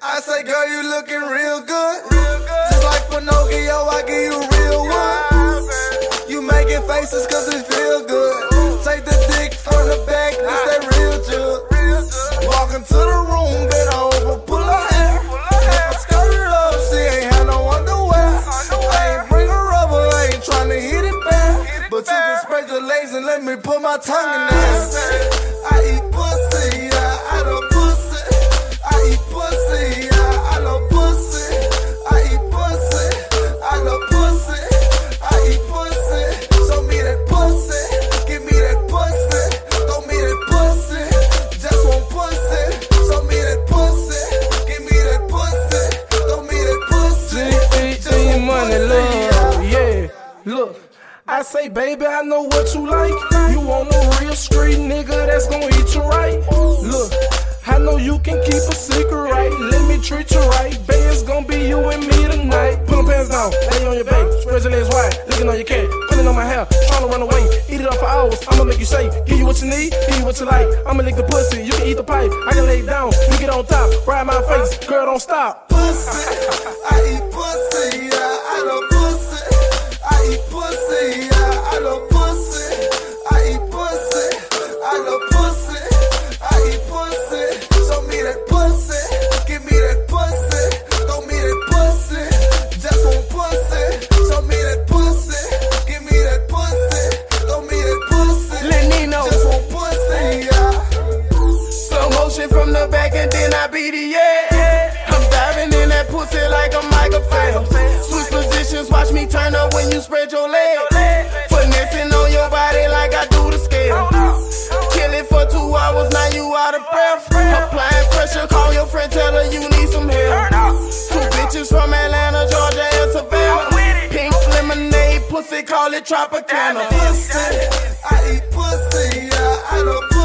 I say, girl, you looking real good. Real good. Just like Pinocchio, I give you real one. You making faces cause it feel good. Take the dick from the back, it's that real jug. Walk into the room, bend over, pull her hair. Half a skirt up, she ain't had no underwear. I ain't bring her rubber, I ain't trying to hit it back. But you can spread the legs and let me put my tongue in there. I say, baby, I know what you like. You want a real street nigga that's gonna eat you right. Look, I know you can keep a secret right. Let me treat you right. Baby, it's gonna be you and me tonight. Put them pants down, lay on your back, spread your legs wide, looking on your cat, pulling on my hair, trying to run away. Eat it up for hours, I'ma make you say, give you what you need, give you what you like. I'ma lick the pussy, you can eat the pipe, I can lay down, you get on top, ride my face, girl, don't stop. pussy. I eat pussy, yeah, I love pussy. Then I beat it, yeah. I'm diving in that pussy like a Michael Phelps. Switch positions, watch me turn up when you spread your legs. Finessing on your body like I do the scale. Kill it for two hours, now you out of breath. Applying pressure, call your friend, tell her you need some help. Two bitches from Atlanta, Georgia, and Savannah. Pink lemonade, pussy, call it Tropicana. pussy. I eat pussy, yeah, I love pussy.